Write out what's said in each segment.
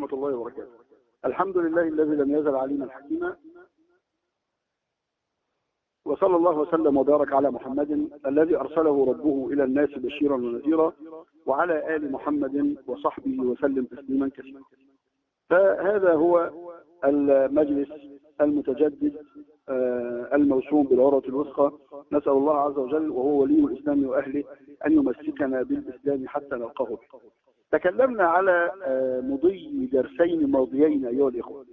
ورحمة الله وبركاته. الحمد لله الذي لم يزل عليما حكيما. وصلى الله وسلم وبارك على محمد الذي أرسله ربه إلى الناس بشيرا ونذيرا وعلى آل محمد وصحبه وسلم تسليما كثيرا. فهذا هو المجلس المتجدد آه، الموسوم بالعروة الوثقى. نسأل الله عز وجل وهو ولي الإسلام وأهله أن يمسكنا بالإسلام حتى نلقاه. تكلمنا على آه، مضي درسين ماضيين أيها الإخوة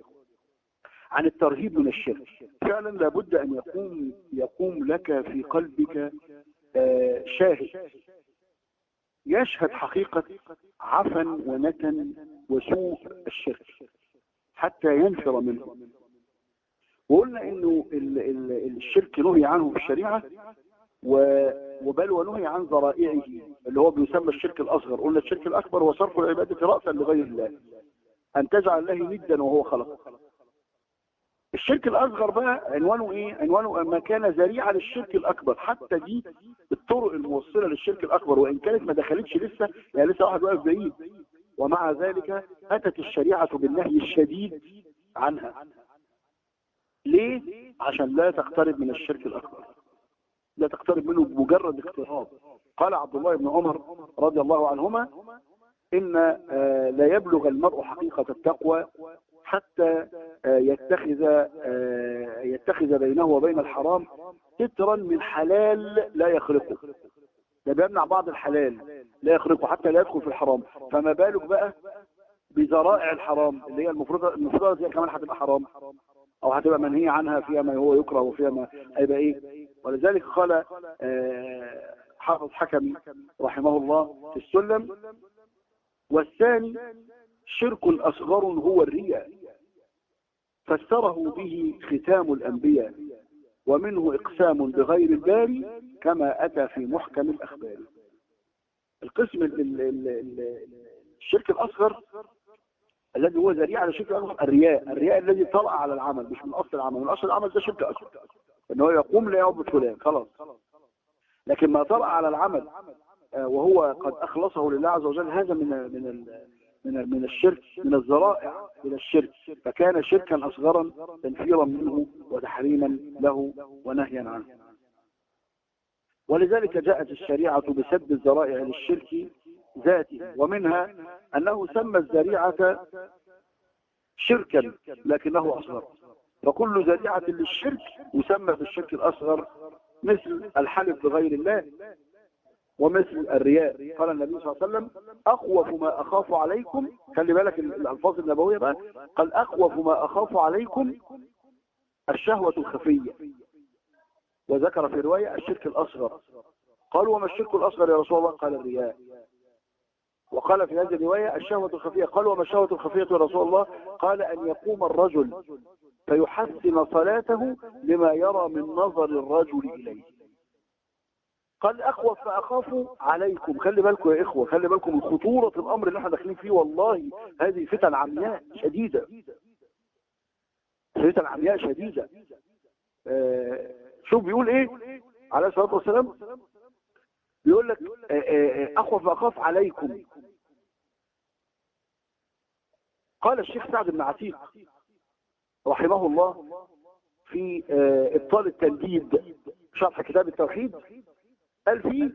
عن الترهيب من الشرك. فعلا لابد أن يقوم يقوم لك في قلبك آه، شاهد. يشهد حقيقة عفن ونتن وسوء الشرك حتى ينفر منه. وقلنا إنه ال ال الشرك نهي عنه في الشريعة وبل ونهي عن ذرائعه اللي هو بيسمى الشرك الأصغر. قلنا الشرك الأكبر هو صرف العبادة رأسا لغير الله أن تجعل له ندا وهو خلق. الشرك الأصغر بقى عنوانه إيه؟ عنوانه ما كان ذريعه للشرك الأكبر. حتى دي الطرق الموصلة للشرك الأكبر وإن كانت ما دخلتش لسه يعني لسه واحد واقف بعيد. ومع ذلك أتت الشريعة بالنهي الشديد عنها. ليه؟ عشان لا تقترب من الشرك الأكبر. لا تقترب منه بمجرد اقتراب. قال عبد الله بن عمر رضي الله عنهما إن آه، لا يبلغ المرء حقيقة التقوى حتى آه، يتخذ آه، يتخذ بينه وبين الحرام سترا من حلال لا يخرقه ده بيمنع بعض الحلال لا يخرقه حتى لا يدخل في الحرام. فما بالك بقى بذرائع الحرام اللي هي المفروض المفروض هي كمان هتبقى حرام أو هتبقى منهي عنها فيها ما هو يكره وفيها ما هيبقى إيه؟ ولذلك قال آه، حافظ حكمي رحمه الله في السلم والثاني شرك أصغر هو الرياء فسره به ختام الأنبياء ومنه إقسام بغير الباري كما أتى في محكم الأخبار. القسم ال ال ال ال الشرك الأصغر الذي هو ذريعة على الشرك الأصغر الرياء الرياء الذي طلع على العمل مش من أصل العمل من أصل العمل ده شرك أصغر إنه يقوم لا يعبد فلان خلاص. لكن ما طلع على العمل آه، وهو قد أخلصه لله عز وجل هذا من من من من الشرك من الذرائع إلى الشرك. فكان شركا أصغرا تنفيرا منه وتحريما له ونهيا عنه. ولذلك جاءت الشريعة بسد الذرائع للشرك ذاته ومنها أنه سمى الذريعة شركا لكنه أصغر. فكل ذريعة للشرك يسمى في الشرك الأصغر مثل الحلف بغير الله ومثل الرياء. قال النبي صلى الله عليه وسلم أخوف ما أخاف عليكم. خلي بالك الألفاظ النبوية بقى. قال أخوف ما أخاف عليكم الشهوة الخفية. وذكر في رواية الشرك الأصغر. قال وما الشرك الأصغر يا رسول الله؟ قال الرياء. وقال في هذه الرواية الشهوة الخفية. قال وما الشهوة الخفية يا رسول الله؟ قال أن يقوم الرجل فيحسن صلاته لما يرى من نظر الرجل إليه. قال اخوف فأخاف عليكم. خلي بالكم يا إخوة خلي بالكم من خطورة الأمر اللي إحنا داخلين فيه والله. هذه فتن عمياء شديدة. فتن عمياء شديدة. آه شوف بيقول إيه؟ عليه الصلاة والسلام. بيقول لك آه آه اخوف فأخاف عليكم. قال الشيخ سعد بن عتيق رحمه الله في إبطال التنديد شرح كتاب التوحيد قال فيه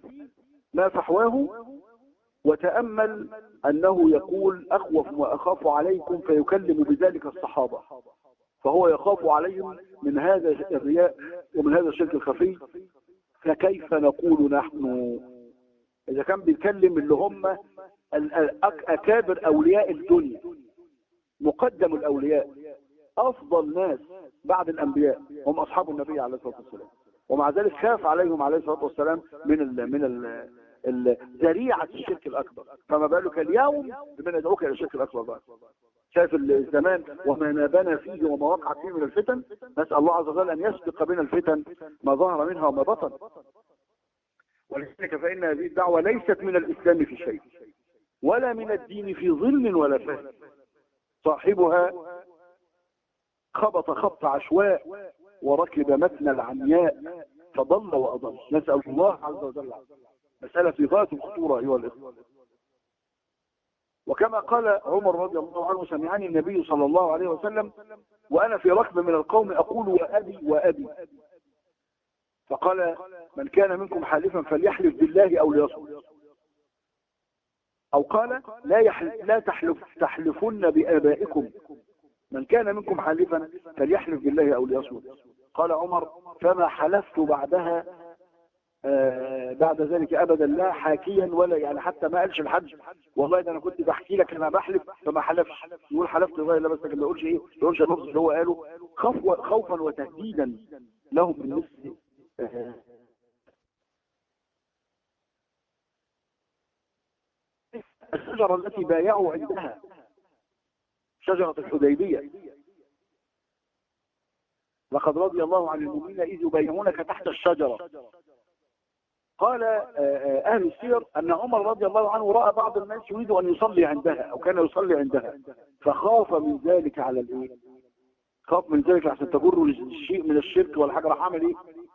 ما فحواه وتأمل أنه يقول أخوف وأخاف عليكم فيكلم بذلك الصحابة. فهو يخاف عليهم من هذا الرياء ومن هذا الشرك الخفي. فكيف نقول نحن؟ إذا كان بيتكلم اللي هم أكابر أولياء الدنيا مقدم الأولياء. أفضل ناس بعد الأنبياء هم أصحاب النبي عليه الصلاة والسلام. ومع ذلك خاف عليهم عليه الصلاة والسلام من ال من ال ذريعة الشرك الأكبر. فما بالك اليوم بمن يدعوك إلى الشرك الأكبر بقى. شايف الزمان وما نابنا فيه وما وقعت فيه من الفتن. نسأل الله عز وجل أن يسبق بنا الفتن ما ظهر منها وما بطن. ولذلك فإن هذه الدعوة ليست من الإسلام في شيء ولا من الدين في ظلم ولا فهم صاحبها خبط خبط عشواء وركب متن العمياء فضل وأضل. نسأل الله عز وجل مسألة في غاية الخطورة أيها الإخوة. وكما قال عمر رضي الله عنه سمعني النبي صلى الله عليه وسلم وأنا في ركب من القوم أقول وأبي وأبي فقال من كان منكم حالفا فليحلف بالله أو ليصمت أو قال لا, يحلف لا تحلف تحلفن بآبائكم. من كان منكم حالفا فليحلف بالله أو ليصمت. قال عمر فما حلفت بعدها آه بعد ذلك ابدا لا حاكيا ولا يعني حتى ما قالش لحد والله ده أنا كنت بحكي لك أنا بحلف فما حلفش. يقول حلفت والله لا بس ما يقولش إيه ما يقولش اللفظ اللي هو قاله. خوف خوفا وتهديدا لهم مثل آه. الشجرة التي بايعوا عندها. شجرة الحديبية. لقد رضي الله عن المؤمنين إذ يبايعونك تحت الشجرة. قال أهل السير أن عمر رضي الله عنه رأى بعض الناس يريد أن يصلي عندها أو كان يصلي عندها. فخاف من ذلك على الإيه؟ خاف من ذلك عشان تجره لشيء من الشرك راح عمل إيه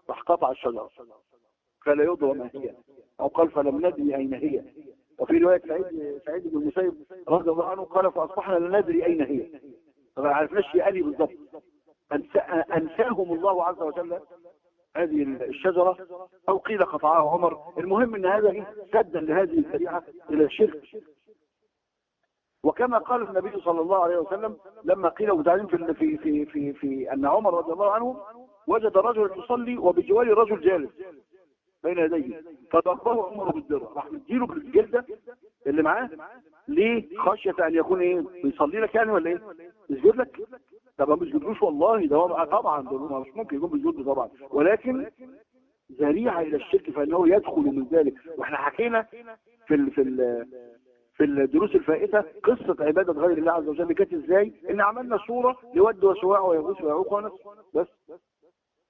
راح قطع الشجرة. فلا يدرى ما هي؟ أو قال فلم ندري أين هي. وفي رواية سعيد سعيد بن المسيب رضي الله عنه قال فأصبحنا لا ندري أين هي. فما عرفناش هي أني بالضبط. أنساهم الله عز وجل هذه الشجرة أو قيل قطعها عمر. المهم أن هذا سدا لهذه الذريعة إلى الشرك. وكما قال النبي صلى الله عليه وسلم لما قيل في في في في, في أن عمر رضي الله عنه وجد رجل يصلي وبجواره رجل جالس. بين يديه. فضربه عمر بالدرع راح مديله بالجلدة اللي معاه. ليه؟ خشية أن يكون إيه؟ بيصلي لك يعني ولا إيه؟ يسجد لك. طب ما بيسجدلوش والله. ده طبعا ده مش ممكن يكون بيسجد طبعا. ولكن ذريعة إلى الشرك فإنه يدخل من ذلك. وإحنا حكينا في ال في ال في الدروس الفائتة قصة عبادة غير الله عز وجل كانت إزاي؟ إن عملنا صورة لود وسواع ويغوث ويعوق ونس بس.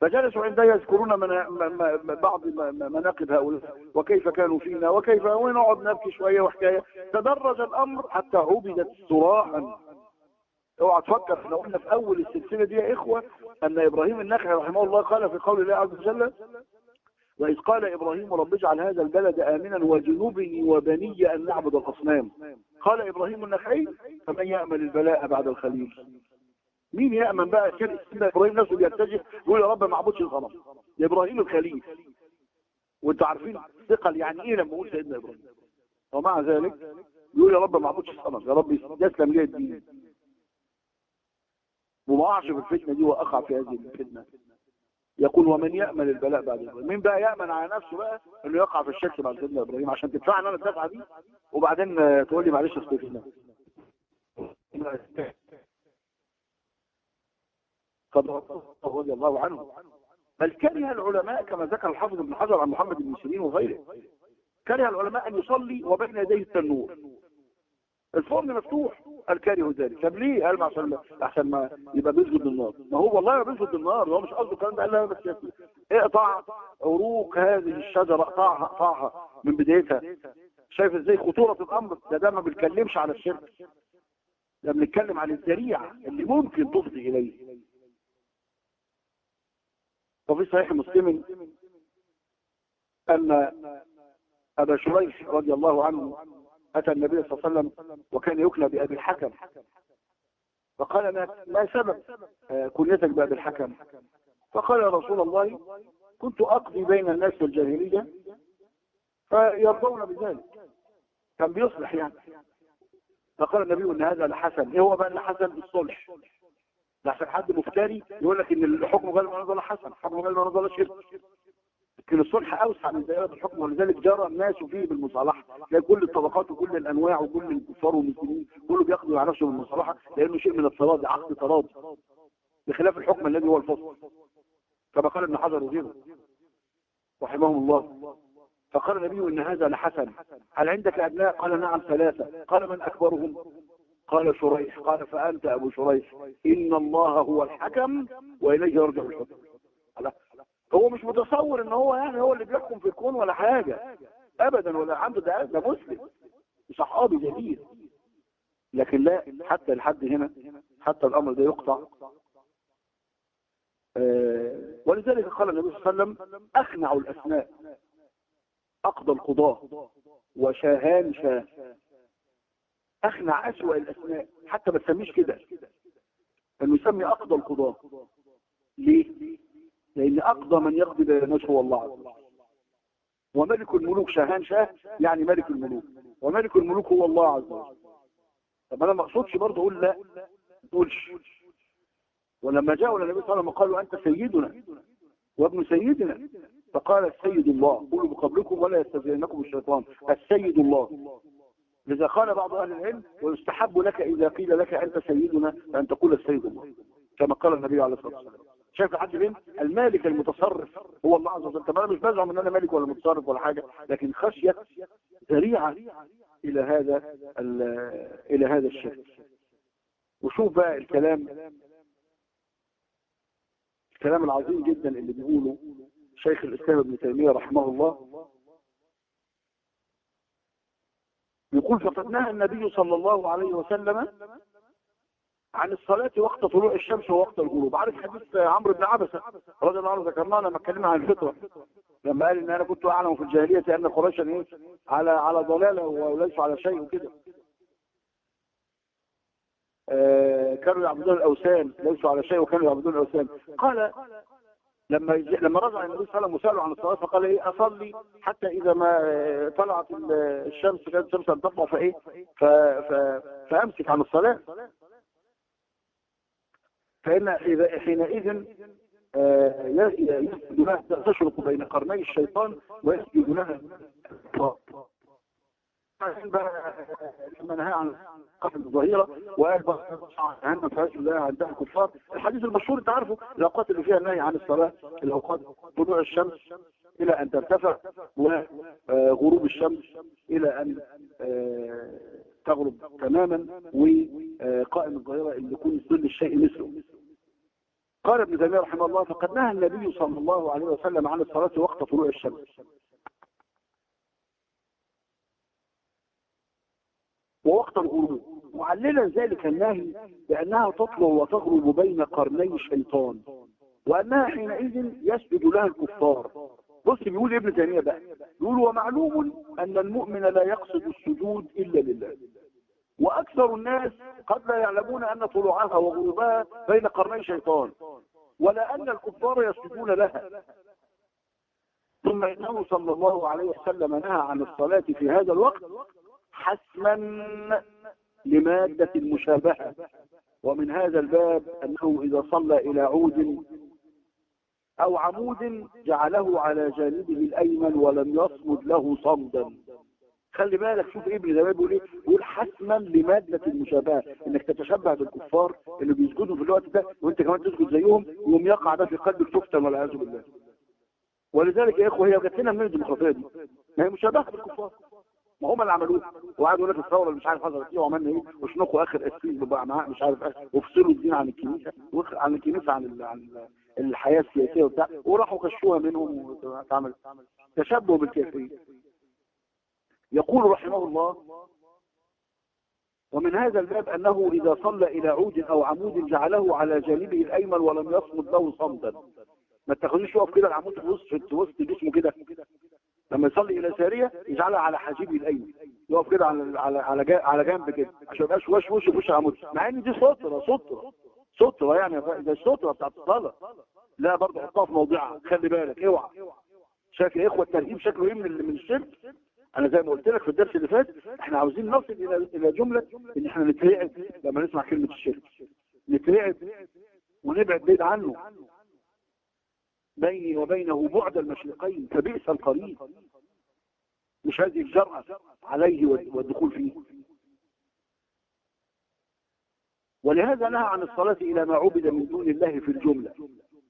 فجلسوا عندها يذكرون من بعض مناقب هؤلاء. وكيف كانوا فينا؟ وكيف ونقعد نبكي شوية وحكاية. تدرج الأمر حتى عبدت صراحا. اوعى تفكر إحنا قلنا في أول السلسلة دي يا إخوة أن إبراهيم النخعي رحمه الله قال في قول الله عز وجل وإذ قال إبراهيم رب اجعل هذا البلد آمنا وجنوبني وبني أن نعبد الأصنام. قال إبراهيم النخعي فمن يأمل البلاء بعد الخليل؟ مين يأمن بقى كان سيدنا إبراهيم نفسه بيتجه يقول يا رب ما أعبدش الغنم إبراهيم الخليل. وأنتوا عارفين ثقل يعني إيه لما أقول سيدنا إبراهيم؟ ومع ذلك يقول يا رب ما أعبدش الصنم. يا رب يسلم لي الدين. وما اقعش في الفتنة دي واقع في هذه الفتنة. يقول ومن يأمن البلاء بعد إبراهيم؟ مين بقى يأمن على نفسه بقى؟ إنه يقع في الشك بعد سيدنا إبراهيم. عشان تدفعني أنا الدفعة دي وبعدين تقول لي معلش استفيدنا قد رضي الله عنه. بل كره العلماء كما ذكر الحافظ ابن حجر عن محمد بن سيرين وغيره. كره العلماء أن يصلي وبين يديه التنور. الفرن مفتوح قال كاره ذلك؟ طب ليه؟ قال عشان عشان ما يبقى بيسجد للنار ما هو والله ما بيسجد للنار هو مش قصده الكلام ده قال لا بس اقطع عروق هذه الشجرة اقطعها اقطعها من بدايتها. شايف إزاي خطورة الأمر؟ ده ده ما بيتكلمش على الشرك. ده بنتكلم عن الذريعة اللي ممكن تفضي إليه. وفي صحيح مسلم أن أبا شريح رضي الله عنه أتى النبي صلى الله عليه وسلم وكان يكنى بأبي الحكم. فقال ما, ما سبب كنيتك بأبي الحكم؟ فقال يا رسول الله كنت أقضي بين الناس في الجاهلية فيرضون بذلك. كان بيصلح يعني. فقال النبي إن هذا لحسن. إيه هو بقى لحسن الصلح. لحسن حد مفتري يقول لك إن الحكم غير نزل حسن حكم غير نزل شرك. لكن الصلح أوسع من دائره الحكم ولذلك جرى الناس فيه بالمصالحة. لأن كل الطبقات وكل الأنواع وكل الكفار والمسلمين كله بياخدوا على نفسه بالمصالحة لأنه شيء من التراضي عقد تراضي بخلاف الحكم الذي هو الفصل. كما قال ابن حجر وغيره. رحمهم الله. فقال النبي إن هذا لحسن. هل عندك أبناء؟ قال نعم ثلاثة. قال من أكبرهم؟ قال شريح قال فأنت أبو شريح. إن الله هو الحكم وإليه يرجع الحكم. هو مش متصور إن هو يعني هو اللي بيحكم في الكون ولا حاجة. ابدا ولا عنده ده ده مسلم. صحابي جديد. لكن لا حتى لحد هنا حتى الأمر ده يقطع. آه ولذلك قال النبي صلى الله عليه وسلم أخنع الأسماء. أقضى القضاة وشاهان شاه. اخنع اسوأ الاسماء حتى ما تسميش كده. انه يسمي أقضى القضاة. ليه؟ لأن أقضى من يقضي بين الناس هو الله عز وجل. وملك الملوك شاهان شاه يعني ملك الملوك. وملك الملوك هو الله عز وجل. طب أنا ما أقصدش برضه أقول لا ما تقولش. ولما جاءوا النبي صلى الله عليه وسلم قالوا أنت سيدنا وابن سيدنا. فقال السيد الله قولوا بقبلكم ولا يستزينكم الشيطان. السيد الله. لذا قال بعض أهل العلم ويستحب لك إذا قيل لك أنت سيدنا أن تقول السيد الله كما قال النبي عليه الصلاة والسلام. شايف حد فين المالك المتصرف هو الله عز وجل. أنا مش بزعم إن أنا مالك ولا متصرف ولا حاجة لكن خشية ذريعة إلى هذا إلى هذا الشرك وشوف بقى الكلام الكلام العظيم جدا اللي بيقوله شيخ الإسلام ابن تيمية رحمه الله. يقول فقد نهى النبي صلى الله عليه وسلم عن الصلاة وقت طلوع الشمس ووقت الغروب. عارف حديث عمرو بن عبسة رضي الله عنه ذكرناه لما اتكلمنا عن الفطرة؟ لما قال إن أنا كنت أعلم في الجاهلية أن قريشا إيه؟ على على ضلالة وليسوا على شيء وكده. آه كانوا يعبدون الأوثان ليسوا على شيء وكانوا يعبدون الأوثان. قال لما لما رجع النبي صلى الله عليه وسلم وسأله عن الصلاة فقال إيه؟ أصلي حتى إذا ما طلعت الشمس كانت الشمس تطلع فإيه؟ فأمسك عن الصلاة. فإن إذا حينئذ يسجد لها تشرق بين قرني الشيطان ويسجد لها عن قتل الظهيرة فيسجد لها عندها كفار الحديث المشهور انت عارفه الاوقات اللي فيها النهي عن الصلاة الأوقات طلوع الشمس إلى أن ترتفع وغروب الشمس إلى أن تغرب تماما وقائم الظاهرة اللي يكون ظل الشيء مثله. قال ابن تيمية رحمه الله فقد نهى النبي صلى الله عليه وسلم عن الصلاة وقت طلوع الشمس. ووقت الغروب. معللا ذلك النهي بأنها تطلع وتغرب بين قرني الشيطان وأنها حينئذ يسجد لها الكفار. بص بيقول ابن تيمية بقى بيقول ومعلوم أن المؤمن لا يقصد السجود إلا لله. وأكثر الناس قد لا يعلمون أن طلوعها وغروبها بين قرني شيطان ولا أن الكفار يسجدون لها. ثم إنه صلى الله عليه وسلم نهى عن الصلاة في هذا الوقت حسما لمادة المشابهة. ومن هذا الباب أنه إذا صلى إلى عود أو عمود جعله على جانبه الأيمن ولم يصمد له صمدا. خلي بالك شوف ابن زمان بيقول إيه؟ بيقول حسما لمادة المشابهة. إنك تتشبه بالكفار اللي بيسجدوا في الوقت ده وأنت كمان تسجد زيهم يوم يقع ده في قلبك تفتن والعياذ بالله. ولذلك يا إخوة هي جت لنا من الديمقراطيه دي. ما هي مشابهة بالكفار. ما هم اللي عملوها وقعدوا لك الثوره اللي مش عارف حصلت إيه وعملنا إيه. وشنقوا آخر اسيس بقى مش عارف إيه وفصلوا الدين عن الكنيسة عن الكنيسة عن ال... عن الحياة السياسية وبتاع. وراحوا كشوها منهم وتعمل تشبه بالكافرين. يقول رحمه الله ومن هذا الباب أنه إذا صلى إلى عود أو عمود جعله على جانبه الأيمن ولم يصمد له صمدا. ما تاخذوش يقف كده العمود في وسط جسمه كده. لما يصلي إلى ساريه يجعلها على حاجبه الأيمن. يقف كده على على على على جنب كده عشان ما يبقاش وش وش وش عمود مع إن دي ستره ستره ستره يعني ده الستره بتاعت الصلاة. لا برضه حطها في موضعها خلي بالك اوعى. يا إخوة الترهيب شكله إيه من من الشرك؟ أنا زي ما قلت لك في الدرس اللي فات إحنا عاوزين نصل إلى إلى جملة إن إحنا نترعب لما نسمع كلمة الشرك. نترعب ونبعد بعيد عنه. بيني وبينه بعد المشرقين فبئس القريب. مش هذه الجرأة عليه والدخول فيه. ولهذا نهى عن الصلاة إلى ما عبد من دون الله في الجملة.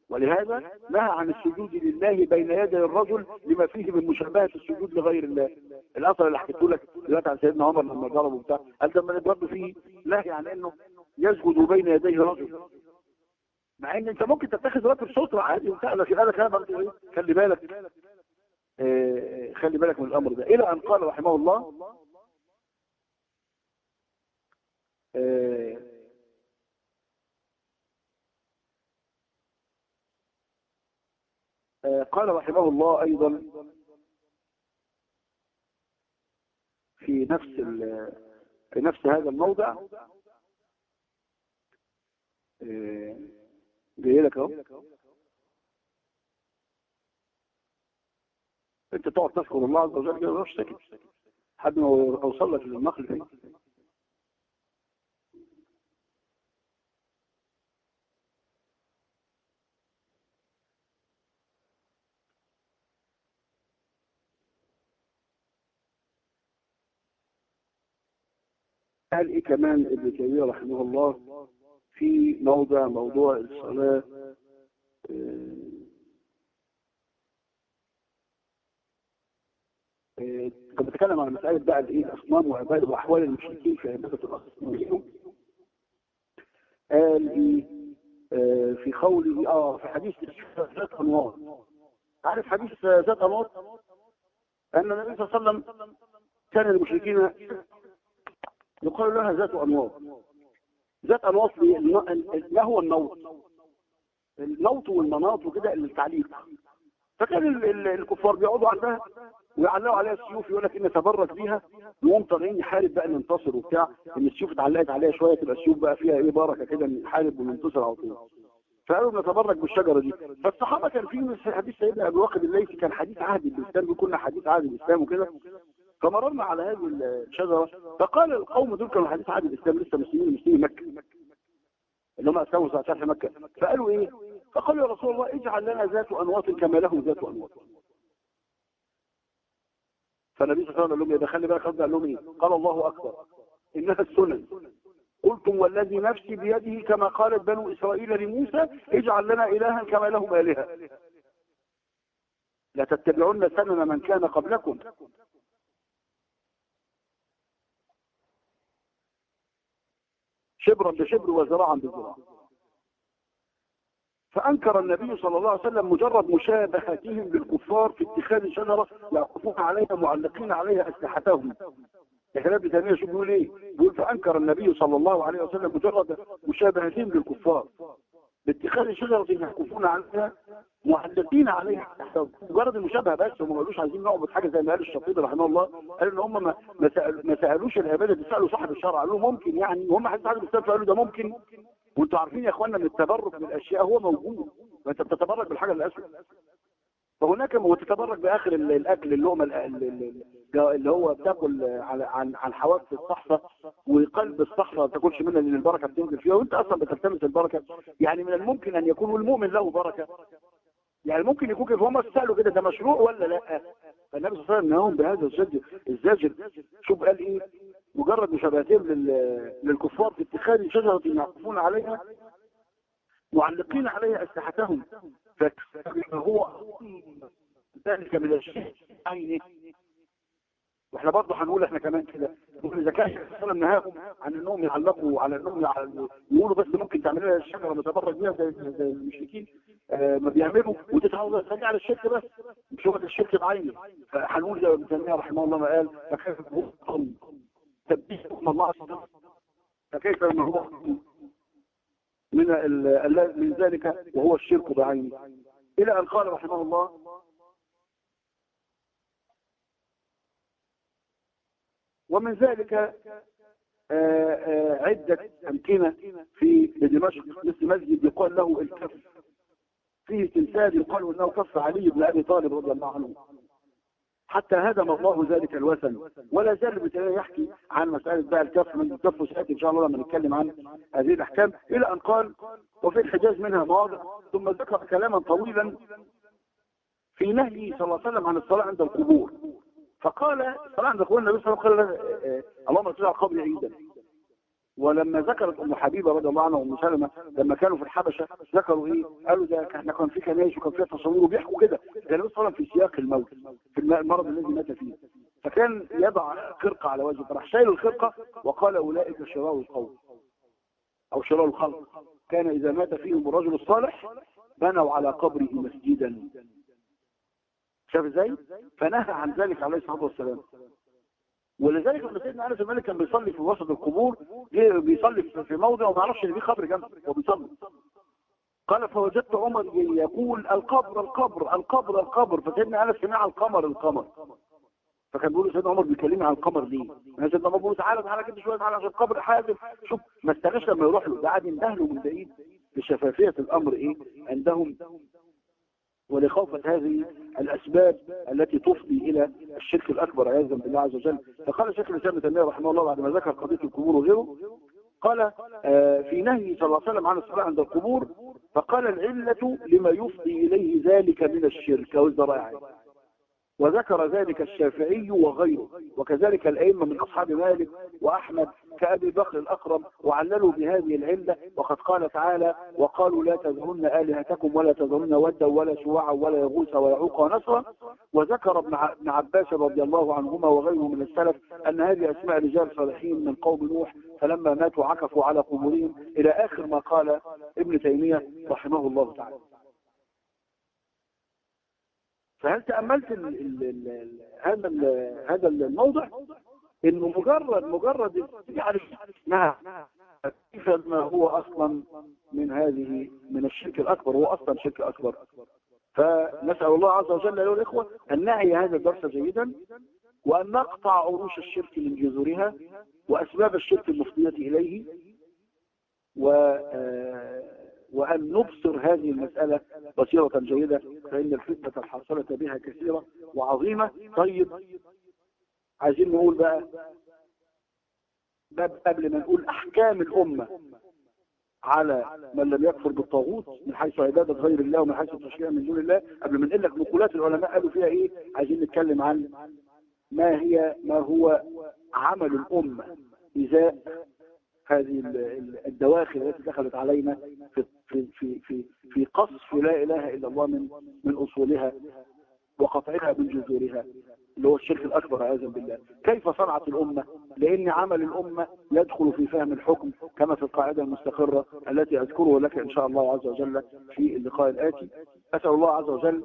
ولهذا نهى عن السجود لله بين يدي الرجل لما فيه من مشابهة السجود لغير الله. الأثر اللي حكيته لك دلوقتي عن سيدنا عمر لما ضربه بتاع قال لما نضرب فيه. لا يعني إنه يسجد بين يديه رجل. مع إن أنت ممكن تتخذ راتب سترة عادي وبتاع لكن قال لك أنا برضه إيه خلي بالك. آه خلي بالك من الأمر ده. إلى أن قال رحمه الله آه آه قال رحمه الله أيضا في نفس في نفس هذا الموضع جاي لك اهو. انت تقعد تذكر الله عز وجل كده مش ساكت لحد ما اوصل لك تاني قال إيه كمان ابن تيمية رحمه الله؟ في موضع موضوع الصلاة آه، آه، كنت بتكلم عن مسألة بقى الايه الأصنام وعبادة وأحوال المشركين في عبادة الأصنام. قال آه، في قوله آه في حديث ذات أنوار. عارف حديث ذات أنوار؟ أن النبي صلى الله عليه وسلم كان المشركين يقال لها ذات أنوار. ذات انوار ما هو النوط النوط والمناط وكده التعليق. فكان ال- ال- الكفار بيقعدوا عندها ويعلقوا عليها السيوف يقول لك ان نتبرك بيها. نقوم طالعين نحارب بقى ننتصر وبتاع. إن السيوف اتعلقت عليها شوية تبقى السيوف بقى فيها إيه بركة كده نحارب وننتصر على طول. فقالوا نتبرك بالشجرة دي. فالصحابة كان في حديث سيدنا أبي واقد الليثي كان حديث عهد الإسلام بيكون حديث عهد الإسلام وكده. فمررنا على هذه الشجرة فقال القوم دول كانوا حديث عهد الإسلام لسه مسلمين مسلمين مكة. اللي هم اسلموا ساعة فتح مكة. فقالوا إيه؟ فقالوا يا رسول الله اجعل لنا ذات أنواط كما لهم ذات أنواط. فالنبي صلى الله عليه وسلم قال لهم إيه؟ ده خلي بالك قال لهم إيه؟ قال الله أكبر. إنها السنن. قلتم والذي نفسي بيده كما قالت بنو إسرائيل لموسى اجعل لنا إلها كما لهم آلهة. لتتبعن سنن من كان قبلكم. شبرا بشبر وذراعا بذراع فأنكر النبي صلى الله عليه وسلم مجرد مشابهتهم للكفار في اتخاذ شجرة يعقفون عليها معلقين عليها أسلحتهم. يا كلام ابن شو بيقول إيه؟ بيقول فأنكر النبي صلى الله عليه وسلم مجرد مشابهتهم للكفار. باتخاذ شجرة يعكفون عليها معلقين عليها. أسلحتهم مجرد المشابهة بس هم ما قالوش عايزين نعبد حاجة زي ما قال الشطيب رحمه الله. قال إن هم ما ما سأل- ما سألوش العباده دي سألوا صاحب الشرع. قالوا ممكن يعني. وهم حديث عن الاسلام فقالوا ده ممكن. وأنتوا عارفين يا إخوانا إن التبرك بالأشياء هو موجود. ما انت بتتبرك بالحاجة الاسود فهناك وتتبرك بآخر ال- الأكل اللقمة ال- ال- ال- اللي هو بتاكل على عن عن حواف الصحفه وقلب الصحفه ما تاكلش منها لأن البركة بتنزل فيها وأنت أصلا بتلتمس البركة. يعني من الممكن أن يكون المؤمن له بركة. يعني ممكن يكون كيف هم سألوا كده ده مشروع ولا لا؟ فالنبي صلى الله عليه وسلم نهاهم بهذا الزجر. الزجر شوف قال إيه؟ مجرد مشابهتهم لل- للكفار في اتخاذ شجره يعقفون عليها معلقين عليها أسلحتهم. فهو ذلك من الشيء؟ عينه. وإحنا برضه هنقول إحنا كمان كده. نقول إذا كان وسلم نهاهم عن إنهم يعلقوا على إنهم يقولوا بس ممكن تعملوا لها الشجره نتبرج بيها زي زي المشركين. آه ما بيعملوا وتتعودوا على الشرك بس. مش هو الشرك بعينه. فهنقول زي ابن تيمية رحمه الله ما قال فكيف تبديل حكم الله عز وجل. فكيف ما هو من من ذلك وهو الشرك بعينه؟ إلى أن قال رحمه الله ومن ذلك آه، آه، عدة أمكنة في دمشق مثل مسجد يقال له الكف. فيه تمثال يقال إنه كف علي بن أبي طالب رضي الله عنه. حتى هدم الله ذلك الوثن. ولا زال ابن يحكي عن مسألة بقى الكف من الكف سياتي إن شاء الله لما نتكلم عن هذه الأحكام. إلى أن قال وفي الحجاز منها مواضع ثم ذكر كلاما طويلا في نهي صلى الله عليه وسلم عن الصلاة عند القبور. فقال عند القبور النبي صلى الله عليه وسلم قال آه، آه، اللهم على القبر عيدا. ولما ذكرت أم حبيبة رضي الله عنها وأم سلمة لما كانوا في الحبشة ذكروا إيه؟ قالوا ده إحنا كان في كنايس وكان فيها تصوير وبيحكوا كده. ده النبي صلى في سياق الموت في الم- المرض الذي مات فيه. فكان يضع خرقة على وجهه فراح شايل الخرقة وقال أولئك شرار القوم أو شرار الخلق. كان إذا مات فيهم الرجل الصالح بنوا على قبره مسجدا. شاف إزاي؟ فنهى عن ذلك عليه الصلاة والسلام. ولذلك ابن سيدنا أنس الملك كان بيصلي في وسط القبور بيصلي في- موضع وما يعرفش إن في قبر جنبه وبيصلي قال فوجدت عمر يقول القبر القبر القبر القبر. فسيدنا أنس سمع القمر القمر. فكان بيقول سيدنا عمر بيكلمني عن القمر ليه؟ أنا سيدنا عمر بيقول تعالى تعالى كده شوية تعالى عشان القمر حازم شوف ما استناش لما يروح له ده قاعد يندهله من بعيد لشفافيه الأمر إيه؟ عندهم ولخوفة هذه الأسباب التي تفضي إلى الشرك الأكبر عياذا بالله عز وجل. فقال شيخ الإسلام تيمية رحمه الله بعد ما ذكر قضية القبور وغيره قال آه، في نهي صلى الله عليه وسلم عن الصلاة عند القبور فقال العلة لما يفضي إليه ذلك من الشرك أو الذرائع. وذكر ذلك الشافعي وغيره. وكذلك الأئمة من أصحاب مالك وأحمد كأبي بكر الأقرب وعللوا بهذه العلة. وقد قال تعالى وقالوا لا تذرن آلهتكم ولا تذرن ودا ولا سواعا ولا يغوث ويعوق ونصرا. وذكر ابن عباس رضي الله عنهما وغيره من السلف أن هذه أسماء رجال صالحين من قوم نوح فلما ماتوا عكفوا على قبورهم. إلى آخر ما قال ابن تيمية رحمه الله تعالى. فهل تأملت ال ال ال ال هذا ال هذا الموضع إنه مجرد مجرد يعني نعم كيف ما هو أصلا من هذه من الشرك الأكبر هو أصلا شرك أكبر. فنسأل الله عز وجل ايها الإخوة أن نعي هذا الدرس جيدا وأن نقطع عروش الشرك من جذورها وأسباب الشرك المفضية إليه. و آه، وأن نبصر هذه المسألة بصيرة جيدة فإن الفتنة الحاصلة بها كثيرة وعظيمة. طيب عايزين نقول بقى باب قبل ما نقول أحكام الأمة على من لم يكفر بالطاغوت من حيث عبادة غير الله ومن حيث التشريع من دون الله. قبل ما نقول لك نقولات العلماء قالوا فيها إيه؟ عايزين نتكلم عن ما هي ما هو عمل الأمة إزاء هذه ال- ال- الدواخل التي دخلت علينا في في في في, في قصف لا إله إلا الله من من أصولها وقطعها من جذورها اللي هو الشرك الأكبر عياذا بالله. كيف صنعت الأمة؟ لأن عمل الأمة يدخل في فهم الحكم كما في القاعدة المستقرة التي أذكره لك إن شاء الله عز وجل في اللقاء الآتي. أسأل الله عز وجل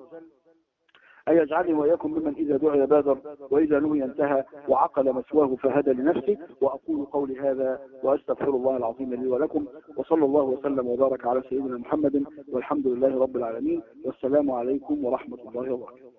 أن يجعلني وإياكم ممن إذا دعي بادر وإذا نهي انتهى وعقل مسواه فهدى لنفسه وأقول قولي هذا وأستغفر الله العظيم لي ولكم وصلى الله وسلم وبارك على سيدنا محمد والحمد لله رب العالمين والسلام عليكم ورحمة الله وبركاته.